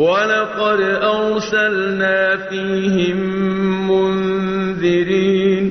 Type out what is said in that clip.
ولقد أرسلنا فيهم منذرين